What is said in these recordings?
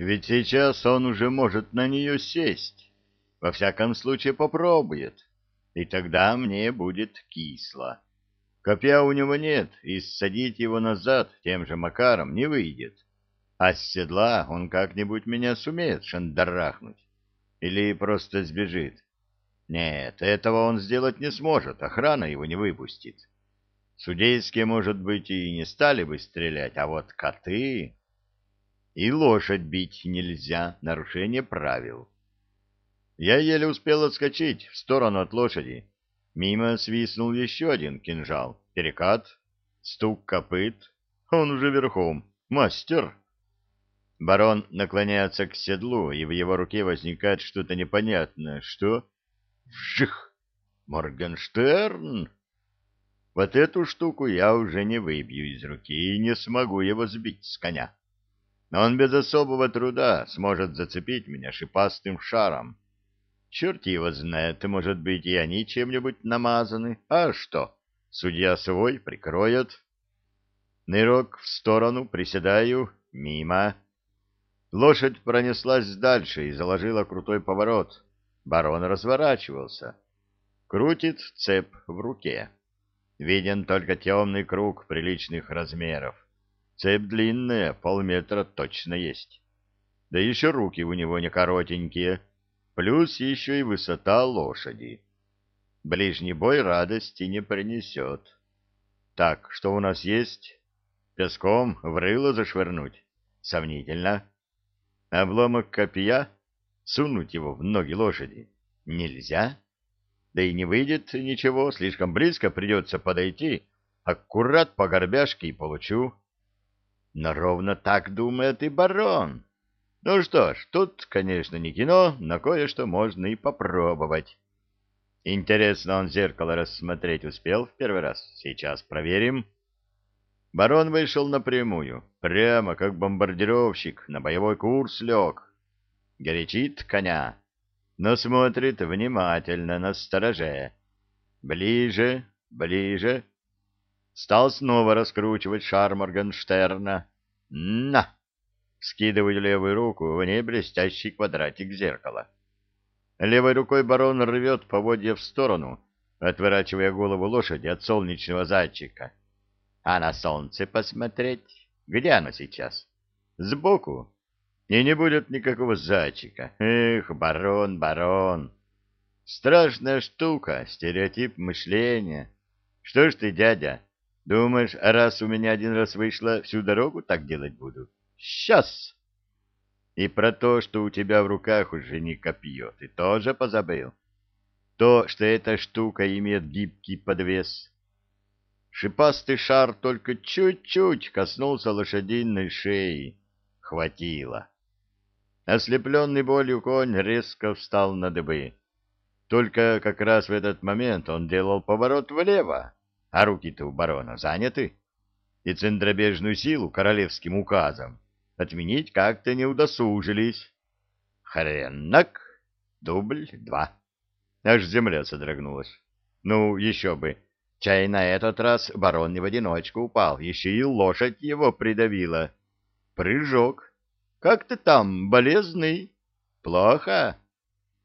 ведь сейчас он уже может на нее сесть. Во всяком случае попробует, и тогда мне будет кисло. Копья у него нет, и ссадить его назад тем же макаром не выйдет. А с седла он как-нибудь меня сумеет шандарахнуть. Или просто сбежит. Нет, этого он сделать не сможет, охрана его не выпустит. Судейские, может быть, и не стали бы стрелять, а вот коты... И лошадь бить нельзя, нарушение правил. Я еле успел отскочить в сторону от лошади. Мимо свистнул еще один кинжал. Перекат, стук копыт. Он уже верхом. Мастер. Барон наклоняется к седлу, и в его руке возникает что-то непонятное. Что? Вжих! Моргенштерн! Вот эту штуку я уже не выбью из руки и не смогу его сбить с коня. Он без особого труда сможет зацепить меня шипастым шаром. Черт его знает, может быть, и они чем-нибудь намазаны. А что? Судья свой прикроет. Нырок в сторону, приседаю, мимо. Лошадь пронеслась дальше и заложила крутой поворот. Барон разворачивался. Крутит цепь в руке. Виден только темный круг приличных размеров. Цепь длинная, полметра точно есть. Да еще руки у него не коротенькие, плюс еще и высота лошади. Ближний бой радости не принесет. Так, что у нас есть? Песком в рыло зашвырнуть? Сомнительно. Обломок копья? Сунуть его в ноги лошади? Нельзя. Да и не выйдет ничего, слишком близко придется подойти. Аккурат по горбяшке и получу. Но ровно так думает и барон. Ну что ж, тут, конечно, не кино, но кое-что можно и попробовать. Интересно, он зеркало рассмотреть успел в первый раз? Сейчас проверим. Барон вышел напрямую, прямо как бомбардировщик, на боевой курс лег. Горячит коня, но смотрит внимательно на стороже. Ближе, ближе. Стал снова раскручивать шар Моргенштерна. На! Скидываю левую руку в ней блестящий квадратик зеркала. Левой рукой барон рвет поводья в сторону, отворачивая голову лошади от солнечного зайчика. А на солнце посмотреть? Где оно сейчас? Сбоку? И не будет никакого зайчика. Эх, барон, барон. Страшная штука, стереотип мышления. Что ж ты, дядя, думаешь, раз у меня один раз вышло, всю дорогу так делать буду? Сейчас! И про то, что у тебя в руках уже не копье, ты тоже позабыл? То, что эта штука имеет гибкий подвес. Шипастый шар только чуть-чуть коснулся лошадиной шеи. Хватило. Ослепленный болью конь резко встал на дыбы. Только как раз в этот момент он делал поворот влево, а руки-то у барона заняты, и центробежную силу королевским указом отменить как-то не удосужились. Хренак, дубль два. Аж земля содрогнулась. Ну, еще бы. Чай на этот раз барон не в одиночку упал, еще и лошадь его придавила. Прыжок. Как ты там, болезный? Плохо?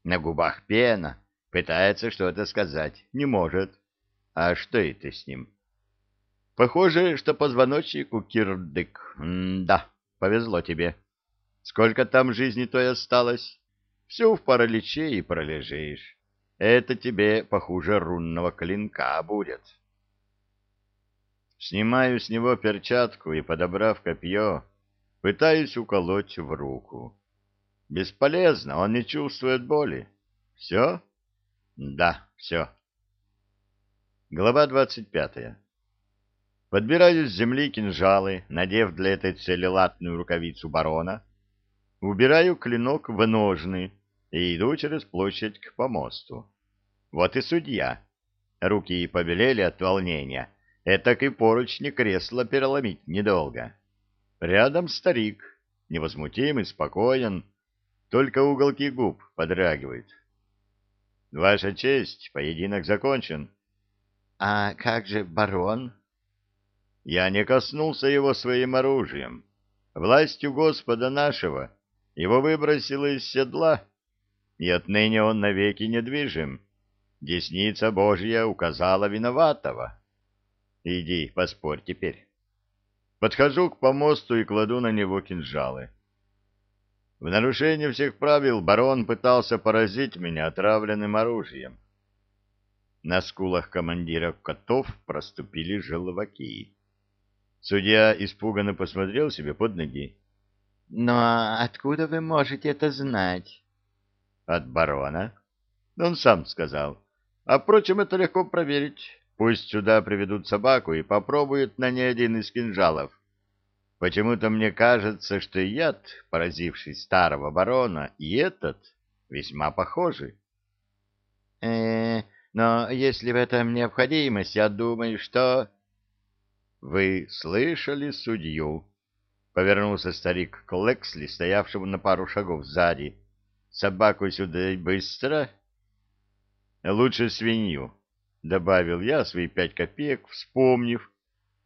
На губах пена. Пытается что-то сказать. Не может. А что это с ним? Похоже, что позвоночник у кирдык. М-да. Повезло тебе. Сколько там жизни той осталось? Все в параличе и пролежишь. Это тебе похуже рунного клинка будет. Снимаю с него перчатку и, подобрав копье, пытаюсь уколоть в руку. Бесполезно, он не чувствует боли. Все? Да, все. Глава двадцать пятая. Подбираю с земли кинжалы, надев для этой цели латную рукавицу барона, убираю клинок в ножны и иду через площадь к помосту. Вот и судья. Руки побелели от волнения. Этак и поручни кресла переломить недолго. Рядом старик, невозмутимый, спокоен, только уголки губ подрагивают. Ваша честь, поединок закончен. — А как же барон? — я не коснулся его своим оружием. Властью Господа нашего Его выбросило из седла, и отныне он навеки недвижим. Десница Божья указала виноватого. Иди, поспорь теперь. Подхожу к помосту и кладу на него кинжалы. В нарушение всех правил барон пытался поразить меня отравленным оружием. На скулах командира котов проступили желваки. Судья испуганно посмотрел себе под ноги. — Но откуда вы можете это знать? — От барона. Он сам сказал. А, впрочем, это легко проверить. Пусть сюда приведут собаку и попробуют на ней один из кинжалов. Почему-то мне кажется, что яд, поразивший старого барона, и этот весьма похожи. Э, но если в этом необходимость, я думаю, что... Вы слышали судью? Повернулся старик к Лексли, стоявшему на пару шагов сзади. Собаку сюда и быстро. Лучше свинью, добавил я свои пять копеек, вспомнив,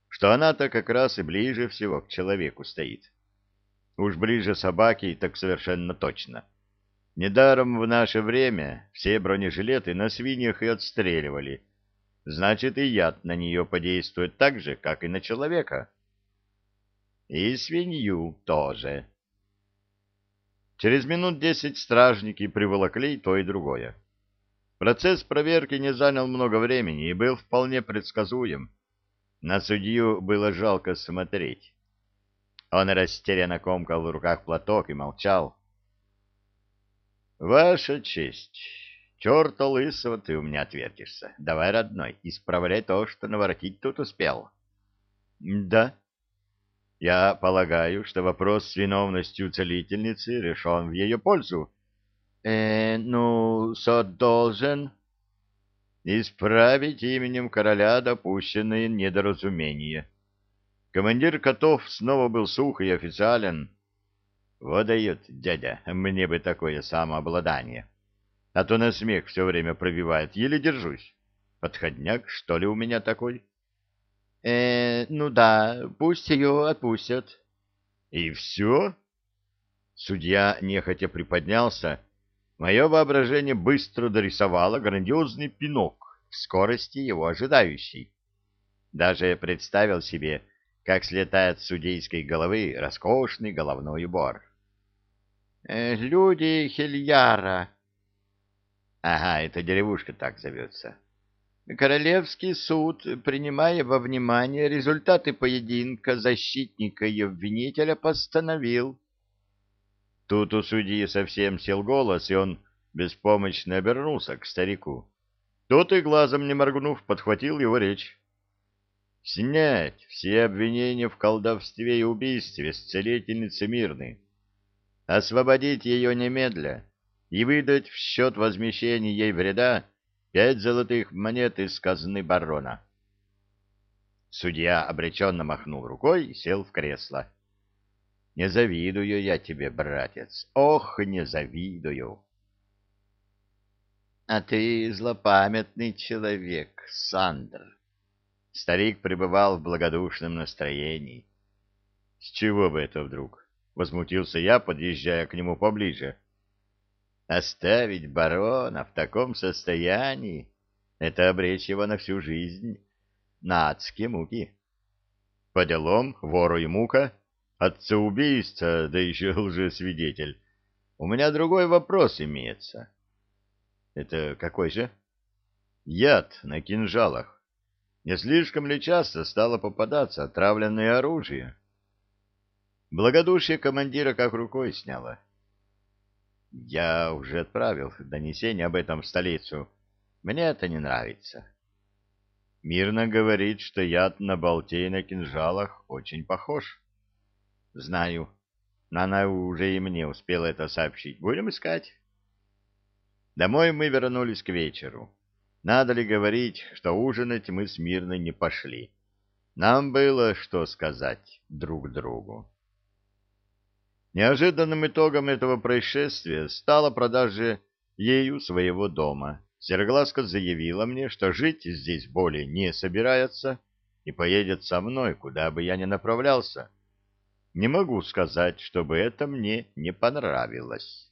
что она-то как раз и ближе всего к человеку стоит. Уж ближе собаки, так совершенно точно. Недаром в наше время все бронежилеты на свиньях и отстреливали. Значит, и яд на нее подействует так же, как и на человека. И свинью тоже. Через минут десять стражники приволокли то и другое. Процесс проверки не занял много времени и был вполне предсказуем. На судью было жалко смотреть. Он растерянно комкал в руках платок и молчал. «Ваша честь, черта лысого ты у меня отвертишься. Давай, родной, исправляй то, что наворотить тут успел». «Да». «Я полагаю, что вопрос с виновностью целительницы решен в ее пользу». «Э, ну, сот должен...» исправить именем короля допущенные недоразумения. Командир котов снова был сух и официален. Вот дает дядя, мне бы такое самообладание. А то на смех все время пробивает, еле держусь. Подходняк, что ли, у меня такой? Э, ну да, пусть ее отпустят. И все? Судья нехотя приподнялся, Мое воображение быстро дорисовало грандиозный пинок в скорости его ожидающий. Даже представил себе, как слетает с судейской головы роскошный головной убор. «Э, «Люди Хельяра...» «Ага, эта деревушка так зовется». Королевский суд, принимая во внимание результаты поединка защитника и обвинителя, постановил Тут у судьи совсем сел голос, и он беспомощно обернулся к старику. Тот и глазом не моргнув, подхватил его речь. Снять все обвинения в колдовстве и убийстве с целительницы Мирны. Освободить ее немедля и выдать в счет возмещения ей вреда пять золотых монет из казны барона. Судья обреченно махнул рукой и сел в кресло. Не завидую я тебе, братец, ох, не завидую. А ты злопамятный человек, Сандр. Старик пребывал в благодушном настроении. С чего бы это вдруг? Возмутился я, подъезжая к нему поближе. Оставить барона в таком состоянии — это обречь его на всю жизнь на адские муки. По делам вору и мука отца-убийца, да еще лжесвидетель, у меня другой вопрос имеется. Это какой же? Яд на кинжалах. Не слишком ли часто стало попадаться отравленное оружие? Благодушие командира как рукой сняло. Я уже отправил донесение об этом в столицу. Мне это не нравится. Мирно говорит, что яд на болте и на кинжалах очень похож. Знаю. Она уже и мне успела это сообщить. Будем искать. Домой мы вернулись к вечеру. Надо ли говорить, что ужинать мы смирно не пошли. Нам было что сказать друг другу. Неожиданным итогом этого происшествия стала продажа ею своего дома. Сероглазка заявила мне, что жить здесь более не собирается и поедет со мной, куда бы я ни направлялся. Не могу сказать, чтобы это мне не понравилось.